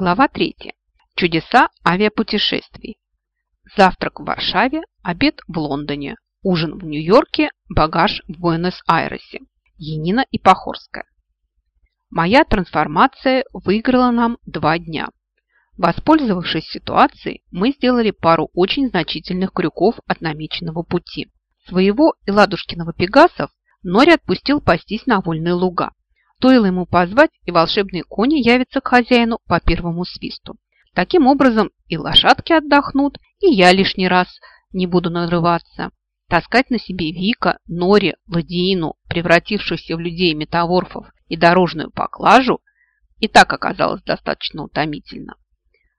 Глава 3. Чудеса авиапутешествий. Завтрак в Варшаве, обед в Лондоне, ужин в Нью-Йорке, багаж в Буэнос-Айресе. Енина и Похорская. Моя трансформация выиграла нам два дня. Воспользовавшись ситуацией, мы сделали пару очень значительных крюков от намеченного пути. Своего и Ладушкиного пегасов Нори отпустил пастись на вольные луга. Стоило ему позвать, и волшебные кони явятся к хозяину по первому свисту. Таким образом и лошадки отдохнут, и я лишний раз не буду нарываться. Таскать на себе Вика, Нори, Ладиину, превратившихся в людей метаворфов, и дорожную поклажу, и так оказалось достаточно утомительно.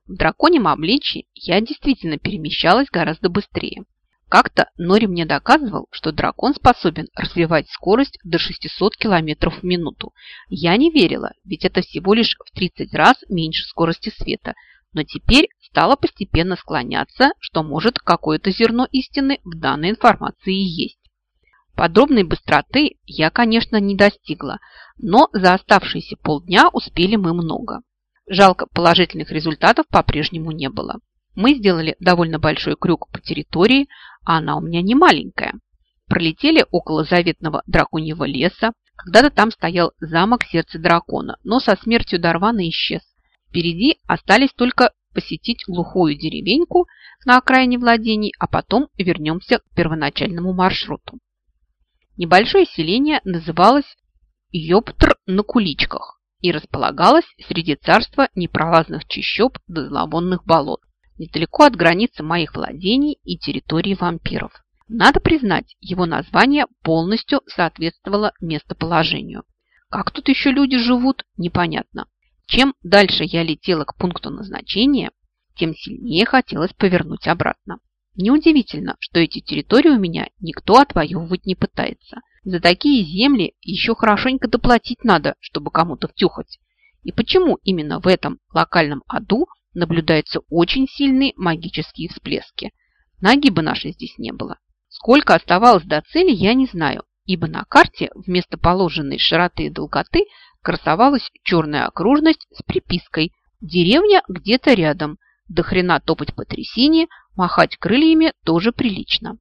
В драконьем обличии я действительно перемещалась гораздо быстрее. Как-то Нори мне доказывал, что дракон способен развивать скорость до 600 км в минуту. Я не верила, ведь это всего лишь в 30 раз меньше скорости света. Но теперь стала постепенно склоняться, что может какое-то зерно истины в данной информации есть. Подробной быстроты я, конечно, не достигла, но за оставшиеся полдня успели мы много. Жалко, положительных результатов по-прежнему не было. Мы сделали довольно большой крюк по территории, а она у меня не маленькая. Пролетели около заветного драконьего леса. Когда-то там стоял замок сердца дракона, но со смертью Дарвана исчез. Впереди остались только посетить глухую деревеньку на окраине владений, а потом вернемся к первоначальному маршруту. Небольшое селение называлось Йоптр на куличках и располагалось среди царства непролазных чащоб до зловонных болот недалеко от границы моих владений и территории вампиров. Надо признать, его название полностью соответствовало местоположению. Как тут еще люди живут, непонятно. Чем дальше я летела к пункту назначения, тем сильнее хотелось повернуть обратно. Неудивительно, что эти территории у меня никто отвоевывать не пытается. За такие земли еще хорошенько доплатить надо, чтобы кому-то втюхать. И почему именно в этом локальном аду наблюдаются очень сильные магические всплески. Нагиба нашей здесь не было. Сколько оставалось до цели, я не знаю, ибо на карте вместо положенной широты и долготы красовалась черная окружность с припиской «Деревня где-то рядом. До хрена топать по трясине, махать крыльями тоже прилично».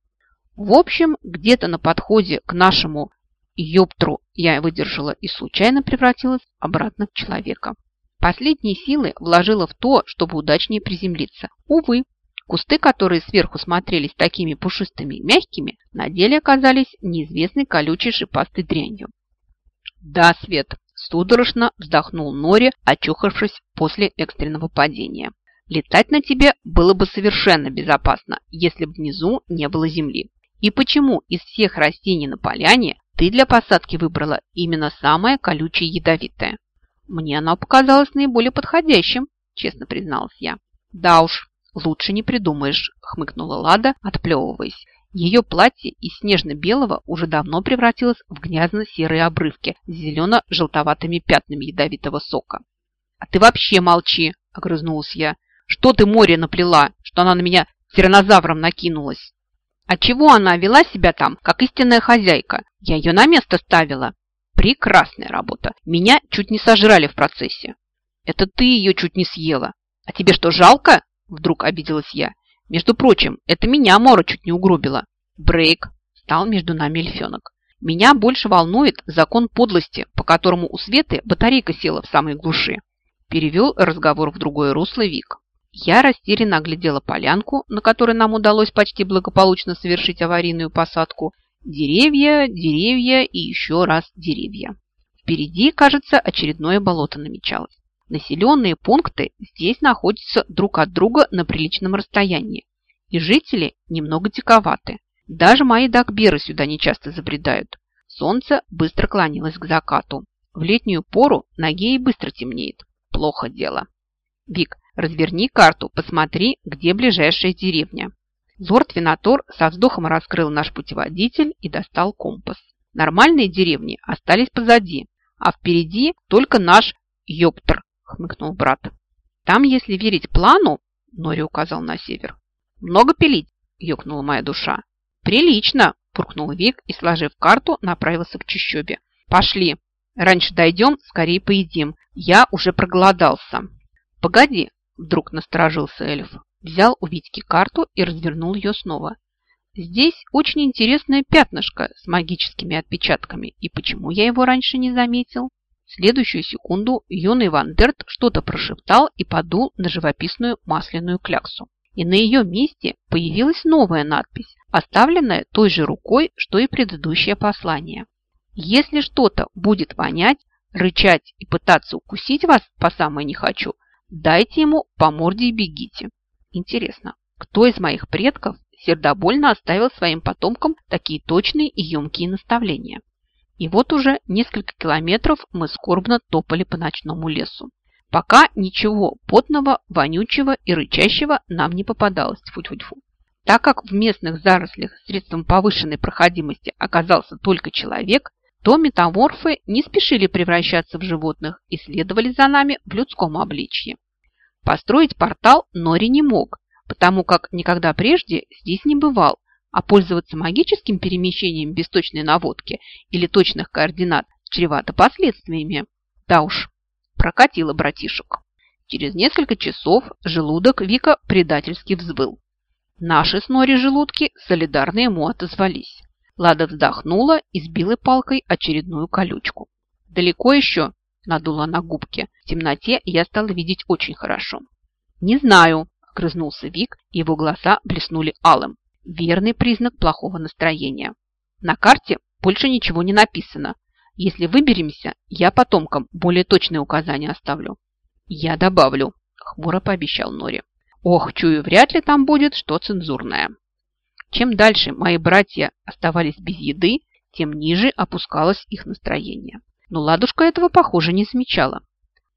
В общем, где-то на подходе к нашему ёптру я выдержала и случайно превратилась обратно в человека. Последние силы вложила в то, чтобы удачнее приземлиться. Увы, кусты, которые сверху смотрелись такими пушистыми и мягкими, на деле оказались неизвестной колючей шипастой дрянью. «Да, Свет!» – судорожно вздохнул Нори, очухавшись после экстренного падения. «Летать на тебе было бы совершенно безопасно, если бы внизу не было земли. И почему из всех растений на поляне ты для посадки выбрала именно самое колючее ядовитое?» Мне оно показалось наиболее подходящим, честно призналась я. Да уж, лучше не придумаешь, хмыкнула Лада, отплевываясь. Ее платье из снежно-белого уже давно превратилось в грязно-серые обрывки с зелено-желтоватыми пятнами ядовитого сока. «А ты вообще молчи!» – огрызнулась я. «Что ты море наплела, что она на меня тиранозавром накинулась?» «А чего она вела себя там, как истинная хозяйка? Я ее на место ставила!» Прекрасная работа. Меня чуть не сожрали в процессе. Это ты ее чуть не съела. А тебе что, жалко? Вдруг обиделась я. Между прочим, это меня Мора чуть не угробила. Брейк. Стал между нами эльфенок. Меня больше волнует закон подлости, по которому у Светы батарейка села в самой глуши. Перевел разговор в другое русло Вик. Я растерянно оглядела полянку, на которой нам удалось почти благополучно совершить аварийную посадку, Деревья, деревья и еще раз деревья. Впереди, кажется, очередное болото намечалось. Населенные пункты здесь находятся друг от друга на приличном расстоянии. И жители немного диковаты. Даже мои дакберы сюда нечасто забредают. Солнце быстро клонилось к закату. В летнюю пору на гее быстро темнеет. Плохо дело. Вик, разверни карту, посмотри, где ближайшая деревня. Лорд Винатор со вздохом раскрыл наш путеводитель и достал компас. Нормальные деревни остались позади, а впереди только наш Йоптер, хмыкнул брат. Там, если верить плану, Нори указал на север, много пилить, ёкнула моя душа. Прилично, пуркнул Вик и, сложив карту, направился к чащобе. Пошли. Раньше дойдем, скорее поедим. Я уже проголодался. Погоди, вдруг насторожился эльф. Взял у Витьки карту и развернул ее снова. Здесь очень интересное пятнышко с магическими отпечатками. И почему я его раньше не заметил? В следующую секунду юный Вандерт что-то прошептал и подул на живописную масляную кляксу. И на ее месте появилась новая надпись, оставленная той же рукой, что и предыдущее послание. Если что-то будет вонять, рычать и пытаться укусить вас по самое не хочу, дайте ему по морде и бегите. Интересно, кто из моих предков сердобольно оставил своим потомкам такие точные и емкие наставления? И вот уже несколько километров мы скорбно топали по ночному лесу. Пока ничего потного, вонючего и рычащего нам не попадалось. Тьфу-тьфу-тьфу. Так как в местных зарослях средством повышенной проходимости оказался только человек, то метаморфы не спешили превращаться в животных и следовали за нами в людском обличье. Построить портал Нори не мог, потому как никогда прежде здесь не бывал, а пользоваться магическим перемещением без точной наводки или точных координат чревато последствиями. Да уж, прокатило братишек. Через несколько часов желудок Вика предательски взвыл. Наши с Нори желудки солидарно ему отозвались. Лада вздохнула и сбила палкой очередную колючку. «Далеко еще?» – надула на губки. В темноте я стала видеть очень хорошо. «Не знаю», – огрызнулся Вик, его глаза блеснули алым. Верный признак плохого настроения. На карте больше ничего не написано. Если выберемся, я потомкам более точные указания оставлю. Я добавлю, хмуро пообещал Нори. Ох, чую, вряд ли там будет что цензурное. Чем дальше мои братья оставались без еды, тем ниже опускалось их настроение. Но ладушка этого, похоже, не замечала.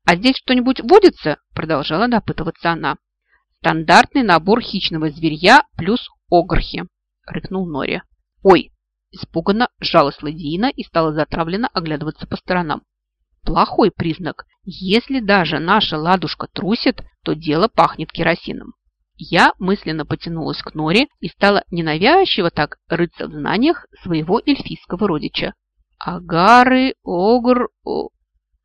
«А здесь что-нибудь водится?» – продолжала допытываться она. «Стандартный набор хищного зверья плюс огрхи», – рыкнул Нори. «Ой!» – испуганно сжалась Ладиина и стала затравленно оглядываться по сторонам. «Плохой признак. Если даже наша ладушка трусит, то дело пахнет керосином. Я мысленно потянулась к Норе и стала ненавязчиво так рыться в знаниях своего эльфийского родича. Агары, огр, о,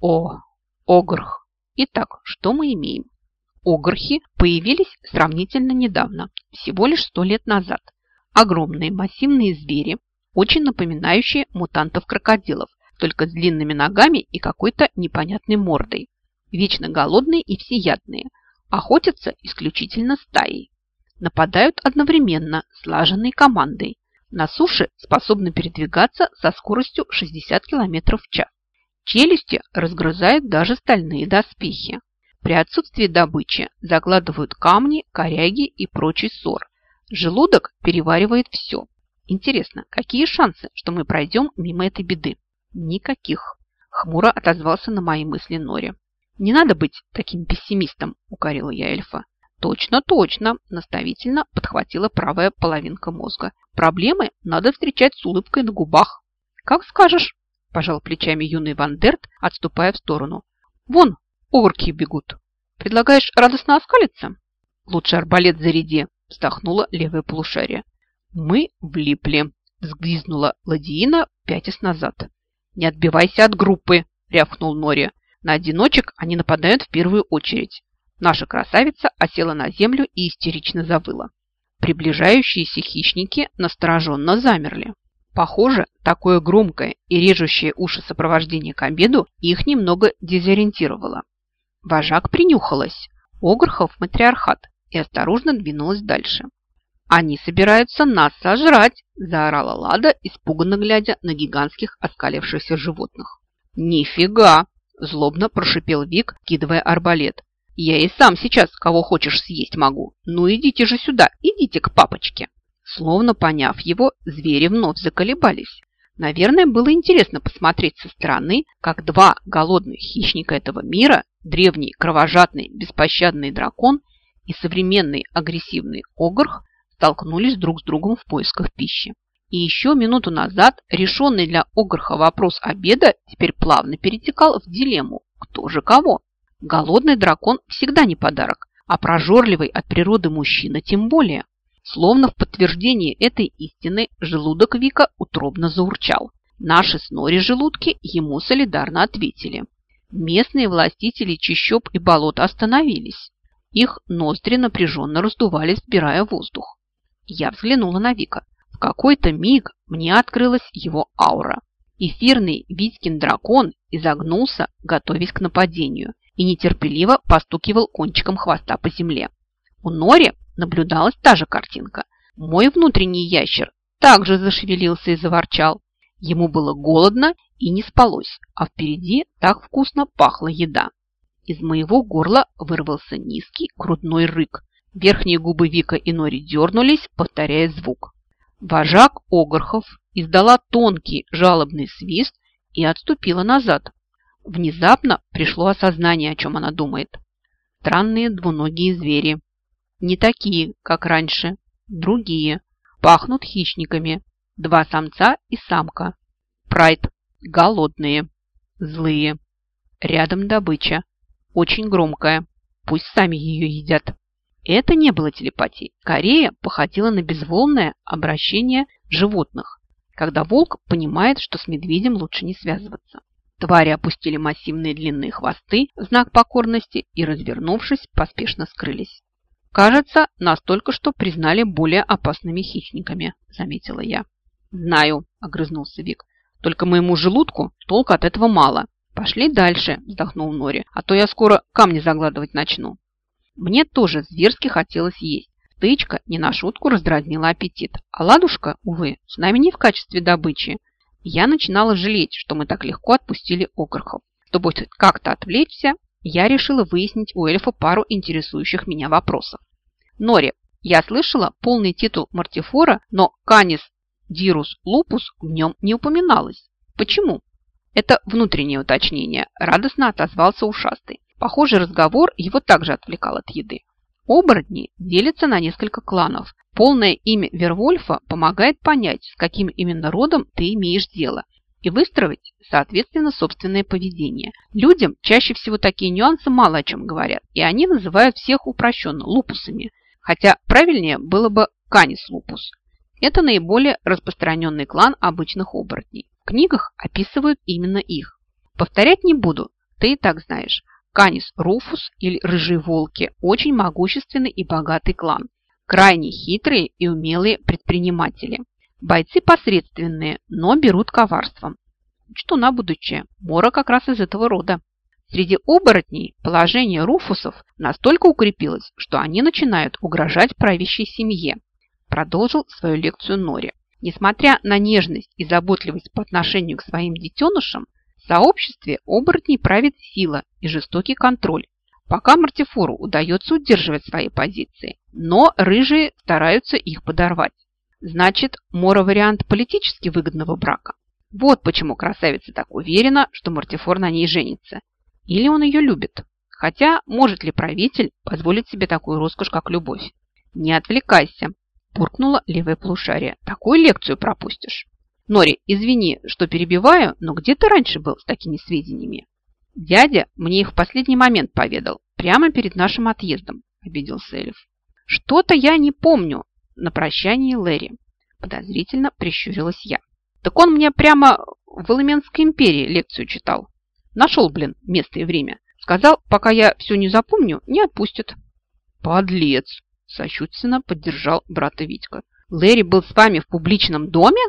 о, огрх. Итак, что мы имеем? Огрхи появились сравнительно недавно, всего лишь сто лет назад. Огромные массивные звери, очень напоминающие мутантов-крокодилов, только с длинными ногами и какой-то непонятной мордой. Вечно голодные и всеядные – Охотятся исключительно стаей. Нападают одновременно, слаженной командой. На суше способны передвигаться со скоростью 60 км в час. Челюсти разгрызают даже стальные доспехи. При отсутствии добычи закладывают камни, коряги и прочий ссор. Желудок переваривает все. Интересно, какие шансы, что мы пройдем мимо этой беды? Никаких. Хмуро отозвался на мои мысли Нори. «Не надо быть таким пессимистом», – укорила я эльфа. «Точно, точно!» – наставительно подхватила правая половинка мозга. «Проблемы надо встречать с улыбкой на губах». «Как скажешь», – пожал плечами юный Вандерт, отступая в сторону. «Вон, орки бегут. Предлагаешь радостно оскалиться?» «Лучше арбалет заряди», – вздохнула левое полушарие. «Мы влипли», – взгвизнула Ладиина, пятясь назад. «Не отбивайся от группы», – рявкнул Нори. На одиночек они нападают в первую очередь. Наша красавица осела на землю и истерично завыла. Приближающиеся хищники настороженно замерли. Похоже, такое громкое и режущее уши сопровождение к обеду их немного дезориентировало. Вожак принюхалась. Огрхов матриархат и осторожно двинулась дальше. «Они собираются нас сожрать!» – заорала Лада, испуганно глядя на гигантских оскалившихся животных. «Нифига!» Злобно прошипел Вик, кидывая арбалет. «Я и сам сейчас кого хочешь съесть могу. Ну идите же сюда, идите к папочке!» Словно поняв его, звери вновь заколебались. Наверное, было интересно посмотреть со стороны, как два голодных хищника этого мира, древний кровожадный беспощадный дракон и современный агрессивный огрх, столкнулись друг с другом в поисках пищи. И еще минуту назад решенный для Огрха вопрос обеда теперь плавно перетекал в дилемму «Кто же кого?». Голодный дракон всегда не подарок, а прожорливый от природы мужчина тем более. Словно в подтверждение этой истины желудок Вика утробно заурчал. Наши с Нори желудки ему солидарно ответили. местные властители чащоб и болот остановились. Их ноздри напряженно раздувались, сбирая воздух. Я взглянула на Вика. В какой-то миг мне открылась его аура. Эфирный Витькин дракон изогнулся, готовясь к нападению, и нетерпеливо постукивал кончиком хвоста по земле. У Нори наблюдалась та же картинка. Мой внутренний ящер также зашевелился и заворчал. Ему было голодно и не спалось, а впереди так вкусно пахла еда. Из моего горла вырвался низкий грудной рык. Верхние губы Вика и Нори дернулись, повторяя звук. Вожак Огорхов издала тонкий жалобный свист и отступила назад. Внезапно пришло осознание, о чем она думает. Странные двуногие звери. Не такие, как раньше, другие. Пахнут хищниками. Два самца и самка. Прайд. Голодные. Злые. Рядом добыча. Очень громкая. Пусть сами ее едят. Это не было телепатией. Скорее походило на безволное обращение животных, когда волк понимает, что с медведем лучше не связываться. Твари опустили массивные длинные хвосты в знак покорности и, развернувшись, поспешно скрылись. «Кажется, нас только что признали более опасными хищниками», – заметила я. «Знаю», – огрызнулся Вик. «Только моему желудку толка от этого мало. Пошли дальше», – вздохнул Нори, «а то я скоро камни загладывать начну». Мне тоже зверски хотелось есть. Стычка не на шутку раздразнила аппетит. А ладушка, увы, с нами не в качестве добычи. Я начинала жалеть, что мы так легко отпустили окорхов. Чтобы как-то отвлечься, я решила выяснить у эльфа пару интересующих меня вопросов. Нори, я слышала полный титул Мартифора, но Канис Дирус Лупус в нем не упоминалось. Почему? Это внутреннее уточнение, радостно отозвался ушастый. Похоже, разговор его также отвлекал от еды. Оборотни делятся на несколько кланов. Полное имя Вервольфа помогает понять, с каким именно родом ты имеешь дело, и выстроить, соответственно, собственное поведение. Людям чаще всего такие нюансы мало о чем говорят, и они называют всех упрощенно лупусами, хотя правильнее было бы канис лупус. Это наиболее распространенный клан обычных оборотней. В книгах описывают именно их. Повторять не буду, ты и так знаешь. Канис Руфус или Рыжие Волки – очень могущественный и богатый клан. Крайне хитрые и умелые предприниматели. Бойцы посредственные, но берут коварством. Что на будущее. Мора как раз из этого рода. Среди оборотней положение руфусов настолько укрепилось, что они начинают угрожать правящей семье. Продолжил свою лекцию Нори. Несмотря на нежность и заботливость по отношению к своим детенышам, в сообществе оборотней правит сила и жестокий контроль. Пока Мартифору удается удерживать свои позиции, но рыжие стараются их подорвать. Значит, Мора вариант политически выгодного брака. Вот почему красавица так уверена, что Мартифор на ней женится. Или он ее любит. Хотя, может ли правитель позволить себе такую роскошь, как любовь? Не отвлекайся, буркнула левая полушария. Такую лекцию пропустишь. Нори, извини, что перебиваю, но где ты раньше был с такими сведениями? Дядя мне их в последний момент поведал, прямо перед нашим отъездом, обиделся эльф. Что-то я не помню на прощании Лэри. Подозрительно прищурилась я. Так он мне прямо в Элеменской империи лекцию читал. Нашел, блин, место и время. Сказал, пока я все не запомню, не отпустят. Подлец! Сощутственно поддержал брата Витька. Лэри был с вами в публичном доме?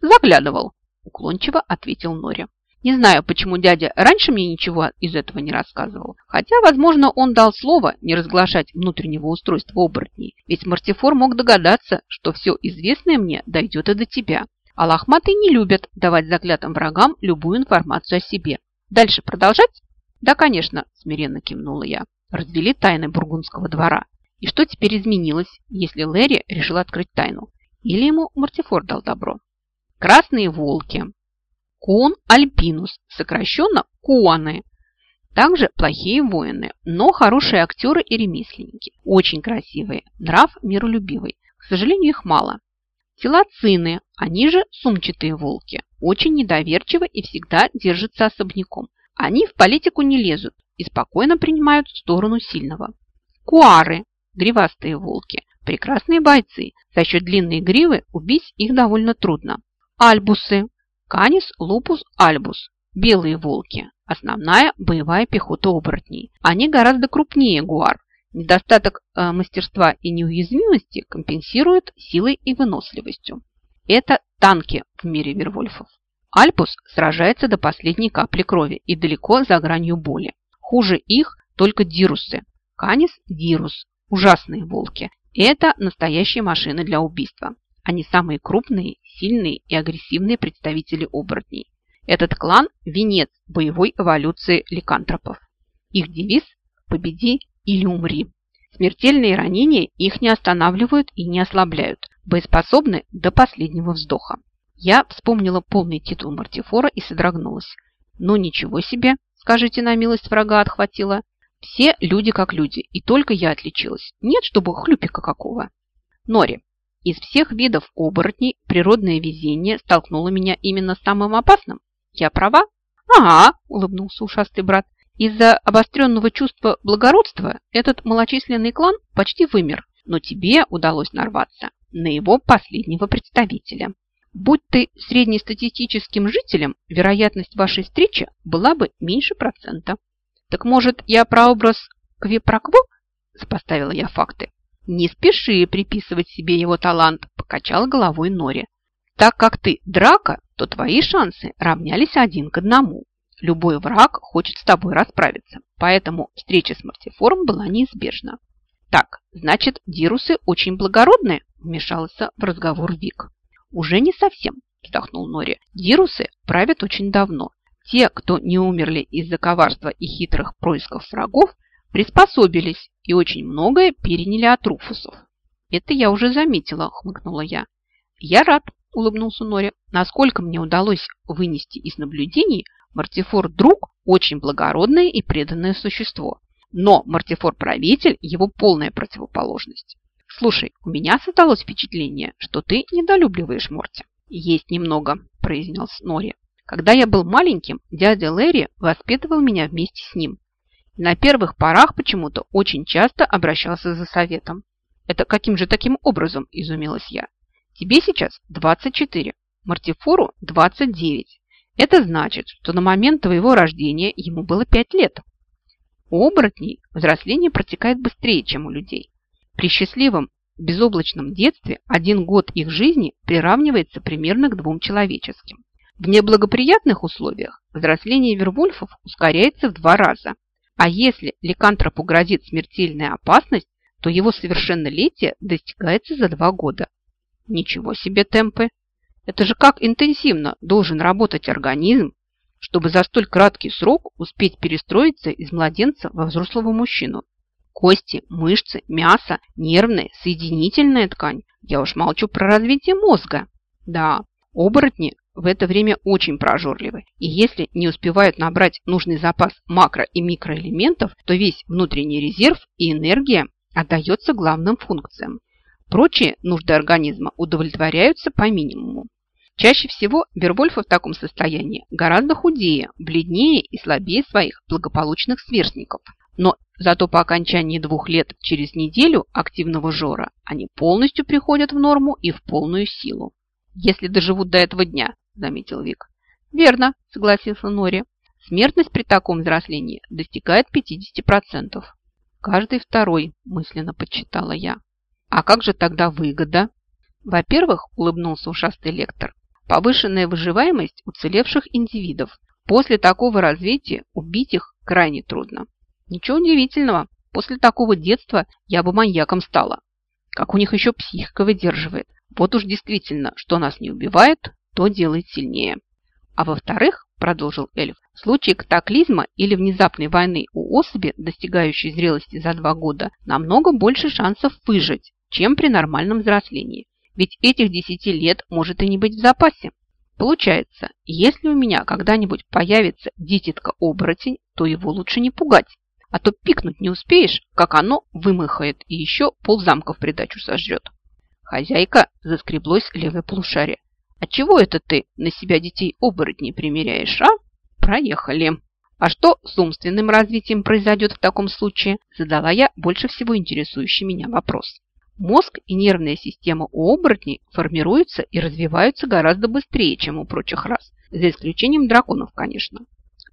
«Заглядывал», – уклончиво ответил Нори. Не знаю, почему дядя раньше мне ничего из этого не рассказывал. Хотя, возможно, он дал слово не разглашать внутреннего устройства оборотней. Ведь Мартифор мог догадаться, что все известное мне дойдет и до тебя. А лохматые не любят давать заклятым врагам любую информацию о себе. Дальше продолжать? Да, конечно, смиренно кивнула я. Развели тайны бургундского двора. И что теперь изменилось, если Лэри решил открыть тайну? Или ему Мартифор дал добро? Красные волки. Кун альпинус, сокращенно куаны. Также плохие воины, но хорошие актеры и ремесленники. Очень красивые, нрав миролюбивый. К сожалению, их мало. Силацины, они же сумчатые волки. Очень недоверчивы и всегда держатся особняком. Они в политику не лезут и спокойно принимают сторону сильного. Куары, гривастые волки, прекрасные бойцы. За счет длинной гривы убить их довольно трудно. Альбусы. Канис лупус альбус. Белые волки. основная боевая пехота оборотней. Они гораздо крупнее гуар. Недостаток э, мастерства и неуязвимости компенсируют силой и выносливостью. Это танки в мире вервольфов. Альпус сражается до последней капли крови и далеко за гранью боли. Хуже их только дирусы. Канис – дирус. Ужасные волки. Это настоящие машины для убийства. Они самые крупные, сильные и агрессивные представители оборотней. Этот клан – венец боевой эволюции ликантропов. Их девиз – «Победи или умри». Смертельные ранения их не останавливают и не ослабляют, боеспособны до последнего вздоха. Я вспомнила полный титул Мартифора и содрогнулась. Ну ничего себе, скажите на милость врага отхватила. Все люди как люди, и только я отличилась. Нет, чтобы хлюпика какого. Нори, из всех видов оборотней природное везение столкнуло меня именно с самым опасным. Я права? Ага, улыбнулся ушастый брат. Из-за обостренного чувства благородства этот малочисленный клан почти вымер, но тебе удалось нарваться на его последнего представителя. Будь ты среднестатистическим жителем, вероятность вашей встречи была бы меньше процента. Так может, я прообраз Квипрокво? Сопоставила я факты. Не спеши приписывать себе его талант, покачал головой Нори. Так как ты драка, то твои шансы равнялись один к одному. Любой враг хочет с тобой расправиться, поэтому встреча с Мартифором была неизбежна. Так, значит, дирусы очень благородные, вмешался в разговор Вик. «Уже не совсем», – вздохнул Нори. «Дирусы правят очень давно. Те, кто не умерли из-за коварства и хитрых происков врагов, приспособились и очень многое переняли от руфусов». «Это я уже заметила», – хмыкнула я. «Я рад», – улыбнулся Нори. «Насколько мне удалось вынести из наблюдений, Мартифор – друг, очень благородное и преданное существо. Но Мартифор-правитель – его полная противоположность. «Слушай, у меня создалось впечатление, что ты недолюбливаешь Морти». «Есть немного», – произнес Нори. «Когда я был маленьким, дядя Лэри воспитывал меня вместе с ним. На первых порах почему-то очень часто обращался за советом. Это каким же таким образом, изумилась я. Тебе сейчас 24, Мартифору 29. Это значит, что на момент твоего рождения ему было 5 лет. У оборотней взросление протекает быстрее, чем у людей. При счастливом безоблачном детстве один год их жизни приравнивается примерно к двум человеческим. В неблагоприятных условиях взросление вервольфов ускоряется в два раза. А если ликантропу грозит смертельная опасность, то его совершеннолетие достигается за два года. Ничего себе темпы! Это же как интенсивно должен работать организм, чтобы за столь краткий срок успеть перестроиться из младенца во взрослого мужчину. Кости, мышцы, мясо, нервная, соединительная ткань. Я уж молчу про развитие мозга. Да, оборотни в это время очень прожорливы. И если не успевают набрать нужный запас макро- и микроэлементов, то весь внутренний резерв и энергия отдается главным функциям. Прочие нужды организма удовлетворяются по минимуму. Чаще всего Вервольфы в таком состоянии гораздо худее, бледнее и слабее своих благополучных сверстников. Но зато по окончании двух лет через неделю активного жора они полностью приходят в норму и в полную силу. Если доживут до этого дня, заметил Вик. Верно, согласился Нори. Смертность при таком взрослении достигает 50%. Каждый второй, мысленно подсчитала я. А как же тогда выгода? Во-первых, улыбнулся ушастый лектор, повышенная выживаемость уцелевших индивидов. После такого развития убить их крайне трудно. Ничего удивительного. После такого детства я бы маньяком стала. Как у них еще психика выдерживает. Вот уж действительно, что нас не убивает, то делает сильнее. А во-вторых, продолжил эльф, в случае катаклизма или внезапной войны у особи, достигающей зрелости за два года, намного больше шансов выжить, чем при нормальном взрослении. Ведь этих десяти лет может и не быть в запасе. Получается, если у меня когда-нибудь появится дитятка-оборотень, то его лучше не пугать. А то пикнуть не успеешь, как оно вымыхает и еще ползамка в придачу сожрет. Хозяйка заскреблось левое полушарие. А чего это ты на себя детей оборотней примеряешь, а? Проехали. А что с умственным развитием произойдет в таком случае? Задала я больше всего интересующий меня вопрос. Мозг и нервная система у оборотней формируются и развиваются гораздо быстрее, чем у прочих рас, за исключением драконов, конечно.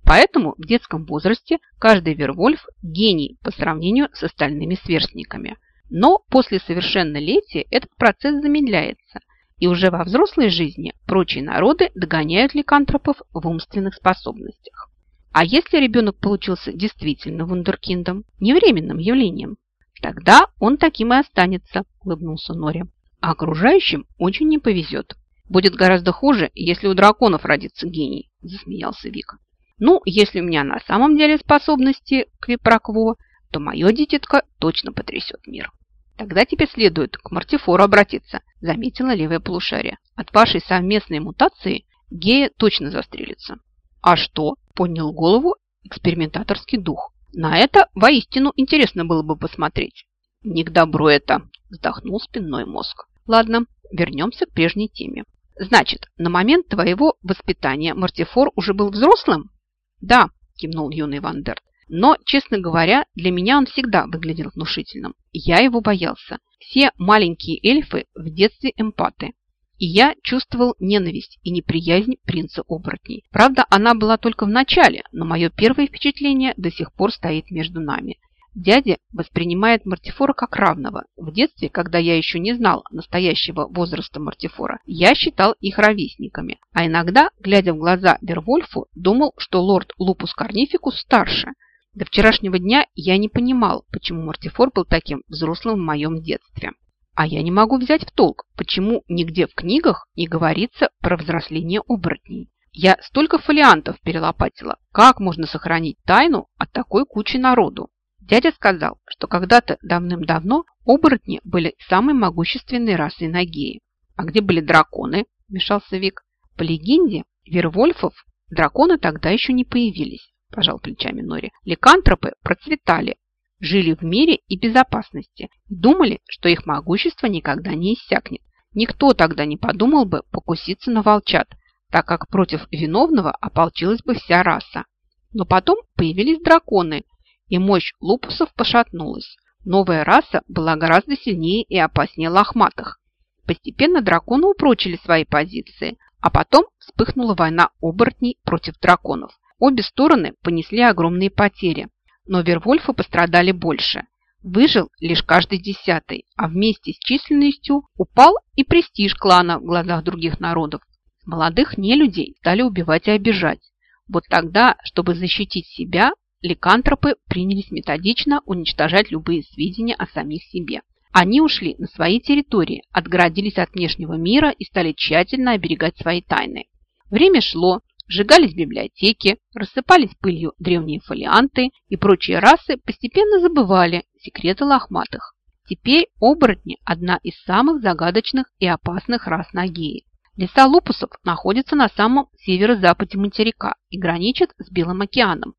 Поэтому в детском возрасте каждый Вервольф – гений по сравнению с остальными сверстниками. Но после совершеннолетия этот процесс замедляется, и уже во взрослой жизни прочие народы догоняют ликантропов в умственных способностях. А если ребенок получился действительно вундеркиндом, не временным явлением, тогда он таким и останется, улыбнулся Нори. А окружающим очень не повезет. Будет гораздо хуже, если у драконов родится гений, засмеялся Вик. Ну, если у меня на самом деле способности к випрокво, то мое дитятко точно потрясет мир. Тогда тебе следует к Мартифору обратиться, заметила левая полушарие. От вашей совместной мутации гея точно застрелится. А что? Поднял голову экспериментаторский дух. На это воистину интересно было бы посмотреть. Не к добру это, вздохнул спинной мозг. Ладно, вернемся к прежней теме. Значит, на момент твоего воспитания Мартифор уже был взрослым? Да, кивнул юный Вандерт. Но, честно говоря, для меня он всегда выглядел внушительным. Я его боялся. Все маленькие эльфы в детстве эмпаты. И я чувствовал ненависть и неприязнь принца-оборотней. Правда, она была только в начале, но мое первое впечатление до сих пор стоит между нами. Дядя воспринимает Мартифора как равного. В детстве, когда я еще не знал настоящего возраста Мартифора, я считал их ровесниками. А иногда, глядя в глаза Вервольфу, думал, что лорд Лупус Карнификус старше – до вчерашнего дня я не понимал, почему Мартифор был таким взрослым в моем детстве. А я не могу взять в толк, почему нигде в книгах не говорится про взросление оборотней. Я столько фолиантов перелопатила. Как можно сохранить тайну от такой кучи народу? Дядя сказал, что когда-то давным-давно оборотни были самой могущественной расой Нагеи. А где были драконы? Вмешался Вик. По легенде, Вервольфов драконы тогда еще не появились. – пожал плечами Нори. «Ликантропы процветали, жили в мире и безопасности думали, что их могущество никогда не иссякнет. Никто тогда не подумал бы покуситься на волчат, так как против виновного ополчилась бы вся раса. Но потом появились драконы, и мощь лупусов пошатнулась. Новая раса была гораздо сильнее и опаснее лохматых. Постепенно драконы упрочили свои позиции, а потом вспыхнула война оборотней против драконов – Обе стороны понесли огромные потери, но Вервольфы пострадали больше. Выжил лишь каждый десятый, а вместе с численностью упал и престиж клана в глазах других народов. Молодых нелюдей стали убивать и обижать. Вот тогда, чтобы защитить себя, ликантропы принялись методично уничтожать любые сведения о самих себе. Они ушли на свои территории, отгородились от внешнего мира и стали тщательно оберегать свои тайны. Время шло, Сжигались библиотеки, рассыпались пылью древние фолианты, и прочие расы постепенно забывали секреты лохматых. Теперь оборотни – одна из самых загадочных и опасных рас Нагеи. Леса лупусов находятся на самом северо-западе материка и граничат с Белым океаном.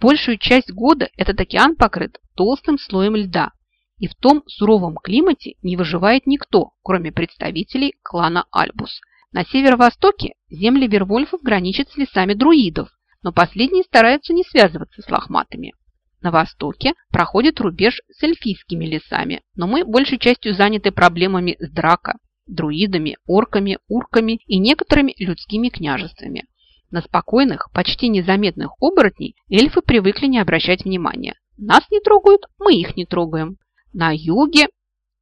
Большую часть года этот океан покрыт толстым слоем льда, и в том суровом климате не выживает никто, кроме представителей клана Альбус – на северо-востоке земли Вервольфов граничат с лесами друидов, но последние стараются не связываться с лохматыми. На востоке проходит рубеж с эльфийскими лесами, но мы большей частью заняты проблемами с драка, друидами, орками, урками и некоторыми людскими княжествами. На спокойных, почти незаметных оборотней эльфы привыкли не обращать внимания. Нас не трогают, мы их не трогаем. На юге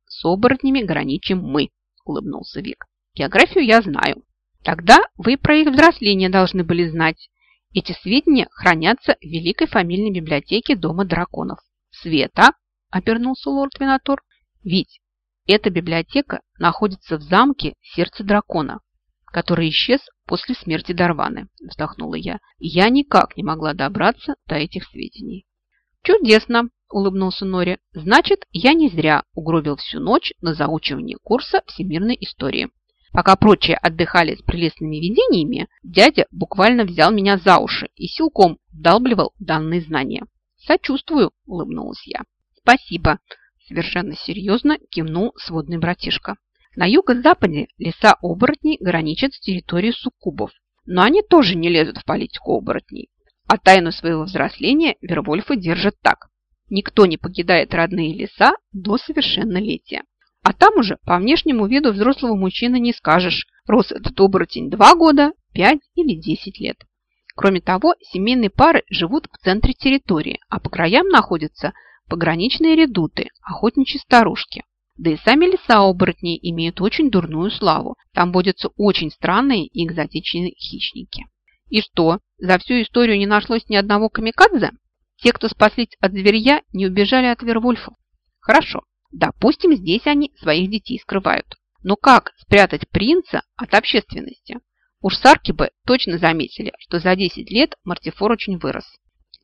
с оборотнями граничим мы, улыбнулся Вик. Географию я знаю. Тогда вы про их взросление должны были знать. Эти сведения хранятся в Великой фамильной библиотеке Дома драконов. Света, обернулся лорд Винатор, ведь эта библиотека находится в замке Сердце дракона, который исчез после смерти Дарваны, вздохнула я. Я никак не могла добраться до этих сведений. Чудесно, улыбнулся Нори. Значит, я не зря угробил всю ночь на заучивание курса всемирной истории. Пока прочие отдыхали с прелестными видениями, дядя буквально взял меня за уши и силком вдалбливал данные знания. «Сочувствую», – улыбнулась я. «Спасибо», – совершенно серьезно кивнул сводный братишка. На юго-западе леса оборотней граничат с территорией суккубов, но они тоже не лезут в политику оборотней. А тайну своего взросления Вервольфы держат так. Никто не покидает родные леса до совершеннолетия. А там уже по внешнему виду взрослого мужчины не скажешь, рос этот оборотень два года, пять или десять лет. Кроме того, семейные пары живут в центре территории, а по краям находятся пограничные редуты, охотничьи старушки. Да и сами леса оборотней имеют очень дурную славу. Там водятся очень странные и экзотичные хищники. И что, за всю историю не нашлось ни одного камикадзе? Те, кто спаслись от зверья, не убежали от вервольфов. Хорошо, допустим, здесь они своих детей скрывают. Но как спрятать принца от общественности? Уж сарки бы точно заметили, что за 10 лет Мартифор очень вырос.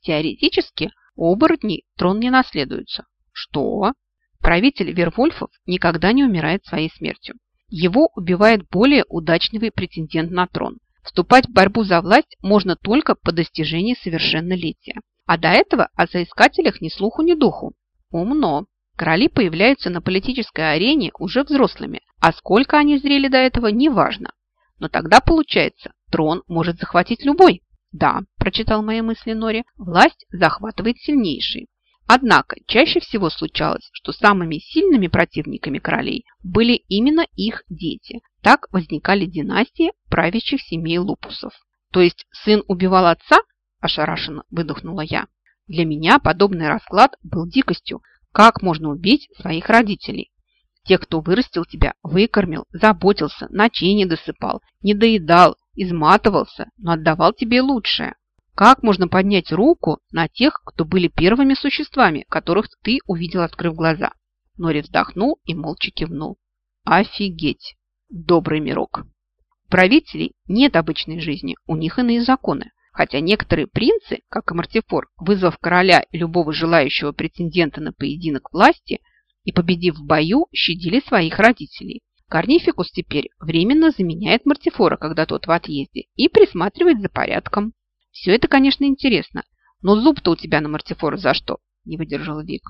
Теоретически оборотней трон не наследуется. Что? Правитель Вервольфов никогда не умирает своей смертью. Его убивает более удачливый претендент на трон. Вступать в борьбу за власть можно только по достижении совершеннолетия. А до этого о соискателях ни слуху, ни духу. Умно. Короли появляются на политической арене уже взрослыми, а сколько они зрели до этого, неважно. Но тогда получается, трон может захватить любой. Да, прочитал мои мысли Нори, власть захватывает сильнейший. Однако чаще всего случалось, что самыми сильными противниками королей были именно их дети. Так возникали династии правящих семей лупусов. То есть сын убивал отца? Ошарашенно выдохнула я. Для меня подобный расклад был дикостью. Как можно убить своих родителей? Тех, кто вырастил тебя, выкормил, заботился, ночей не досыпал, не доедал, изматывался, но отдавал тебе лучшее. Как можно поднять руку на тех, кто были первыми существами, которых ты увидел, открыв глаза? Нори вздохнул и молча кивнул. Офигеть! Добрый мирок! У правителей нет обычной жизни, у них иные законы. Хотя некоторые принцы, как и Мартифор, вызвав короля и любого желающего претендента на поединок власти и победив в бою, щадили своих родителей. Корнификус теперь временно заменяет Мартифора, когда тот в отъезде, и присматривает за порядком. Все это, конечно, интересно, но зуб-то у тебя на Мартифора за что? Не выдержал Вик.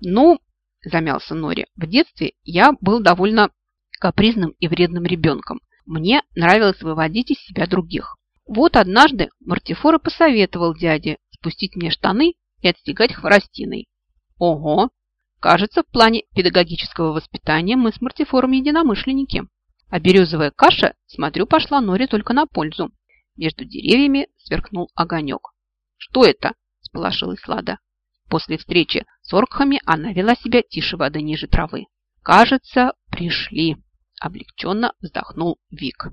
Ну, замялся Нори, в детстве я был довольно капризным и вредным ребенком. Мне нравилось выводить из себя других. Вот однажды Мартифора посоветовал дяде спустить мне штаны и отстегать хворостиной. Ого! Кажется, в плане педагогического воспитания мы с Мартифором единомышленники. А березовая каша, смотрю, пошла Норе только на пользу. Между деревьями сверкнул огонек. «Что это?» – сполошилась Лада. После встречи с оркхами она вела себя тише воды ниже травы. «Кажется, пришли», – облегченно вздохнул Вик.